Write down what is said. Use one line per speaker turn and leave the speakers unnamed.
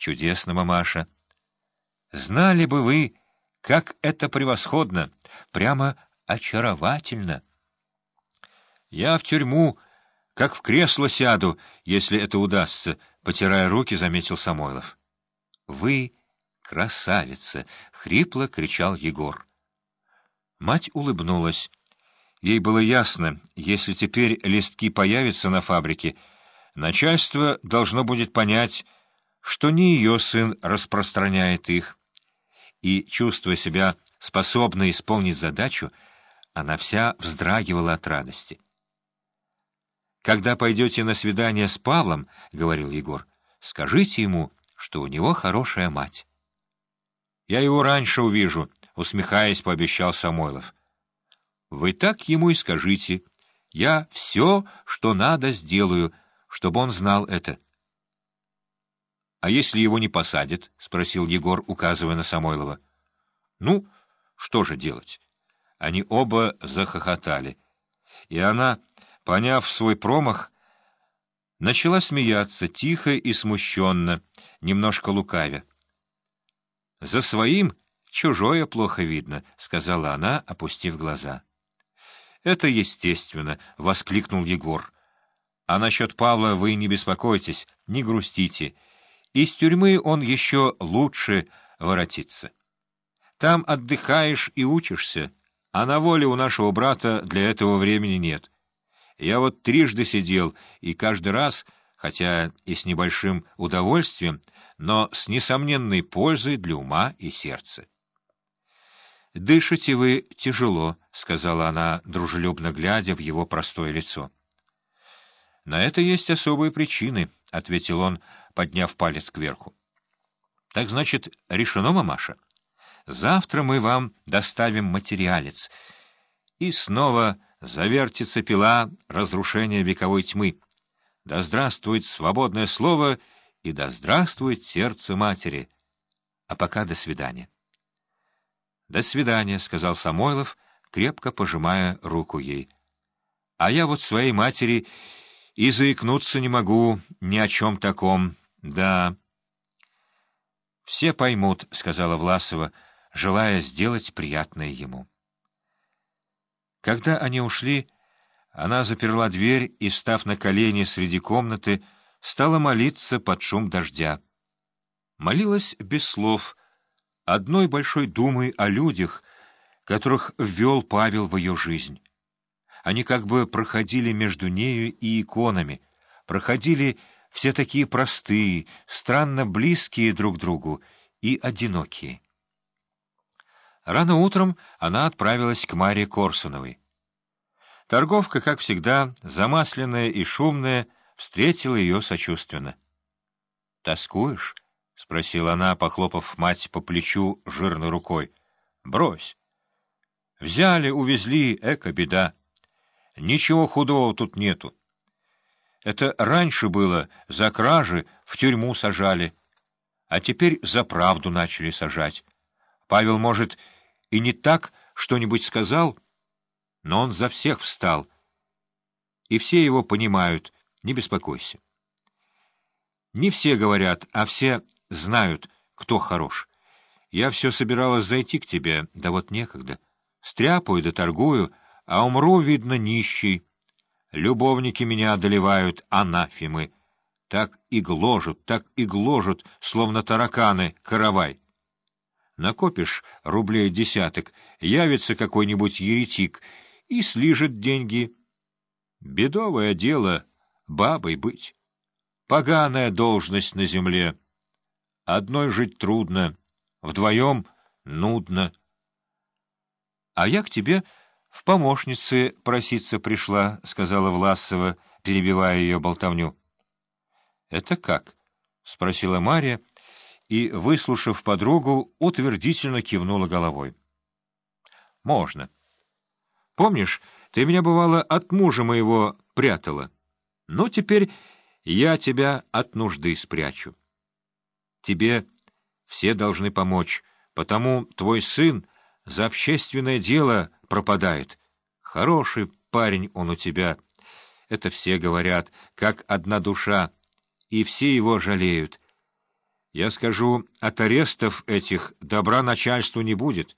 Чудесно, мамаша. Знали бы вы, как это превосходно, прямо очаровательно. Я в тюрьму, как в кресло сяду, если это удастся, — потирая руки, заметил Самойлов. — Вы красавица! — хрипло кричал Егор. Мать улыбнулась. Ей было ясно, если теперь листки появятся на фабрике, начальство должно будет понять, что не ее сын распространяет их. И, чувствуя себя способной исполнить задачу, она вся вздрагивала от радости. «Когда пойдете на свидание с Павлом, — говорил Егор, — скажите ему, что у него хорошая мать». «Я его раньше увижу», — усмехаясь, пообещал Самойлов. «Вы так ему и скажите. Я все, что надо, сделаю, чтобы он знал это». «А если его не посадят?» — спросил Егор, указывая на Самойлова. «Ну, что же делать?» Они оба захохотали. И она, поняв свой промах, начала смеяться тихо и смущенно, немножко лукавя. «За своим чужое плохо видно», — сказала она, опустив глаза. «Это естественно», — воскликнул Егор. «А насчет Павла вы не беспокойтесь, не грустите. Из тюрьмы он еще лучше воротится. Там отдыхаешь и учишься, а на воле у нашего брата для этого времени нет. Я вот трижды сидел, и каждый раз, хотя и с небольшим удовольствием, но с несомненной пользой для ума и сердца. «Дышите вы тяжело», — сказала она, дружелюбно глядя в его простое лицо. «На это есть особые причины», — ответил он, подняв палец кверху. «Так значит, решено, мамаша? Завтра мы вам доставим материалец». И снова завертится пила разрушения вековой тьмы. Да здравствует свободное слово и да здравствует сердце матери. А пока до свидания. — До свидания, — сказал Самойлов, крепко пожимая руку ей. — А я вот своей матери и заикнуться не могу ни о чем таком. Да. — Все поймут, — сказала Власова, желая сделать приятное ему. Когда они ушли, она заперла дверь и, став на колени среди комнаты, стала молиться под шум дождя. Молилась без слов, одной большой думой о людях, которых ввел Павел в ее жизнь. Они как бы проходили между нею и иконами, проходили все такие простые, странно близкие друг другу и одинокие. Рано утром она отправилась к Марии Корсуновой. Торговка, как всегда, замасленная и шумная, встретила ее сочувственно. — Тоскуешь? — спросила она, похлопав мать по плечу жирной рукой. — Брось. Взяли, увезли, эко беда. Ничего худого тут нету. Это раньше было, за кражи в тюрьму сажали, а теперь за правду начали сажать. Павел, может, и не так что-нибудь сказал, но он за всех встал, и все его понимают, не беспокойся. Не все говорят, а все знают, кто хорош. Я все собиралась зайти к тебе, да вот некогда. Стряпаю да торгую, а умру, видно, нищий. Любовники меня одолевают, анафимы. Так и гложут, так и гложут, словно тараканы, каравай. Накопишь рублей десяток, явится какой-нибудь еретик и слижет деньги. Бедовое дело бабой быть. Поганая должность на земле. Одной жить трудно, вдвоем нудно. А я к тебе в помощнице проситься пришла, — сказала Власова, перебивая ее болтовню. — Это как? — спросила Марья, — и, выслушав подругу, утвердительно кивнула головой. — Можно. Помнишь, ты меня, бывало, от мужа моего прятала? Ну, теперь я тебя от нужды спрячу. Тебе все должны помочь, потому твой сын за общественное дело пропадает. Хороший парень он у тебя. Это все говорят, как одна душа, и все его жалеют. Я скажу, от арестов этих добра начальству не будет.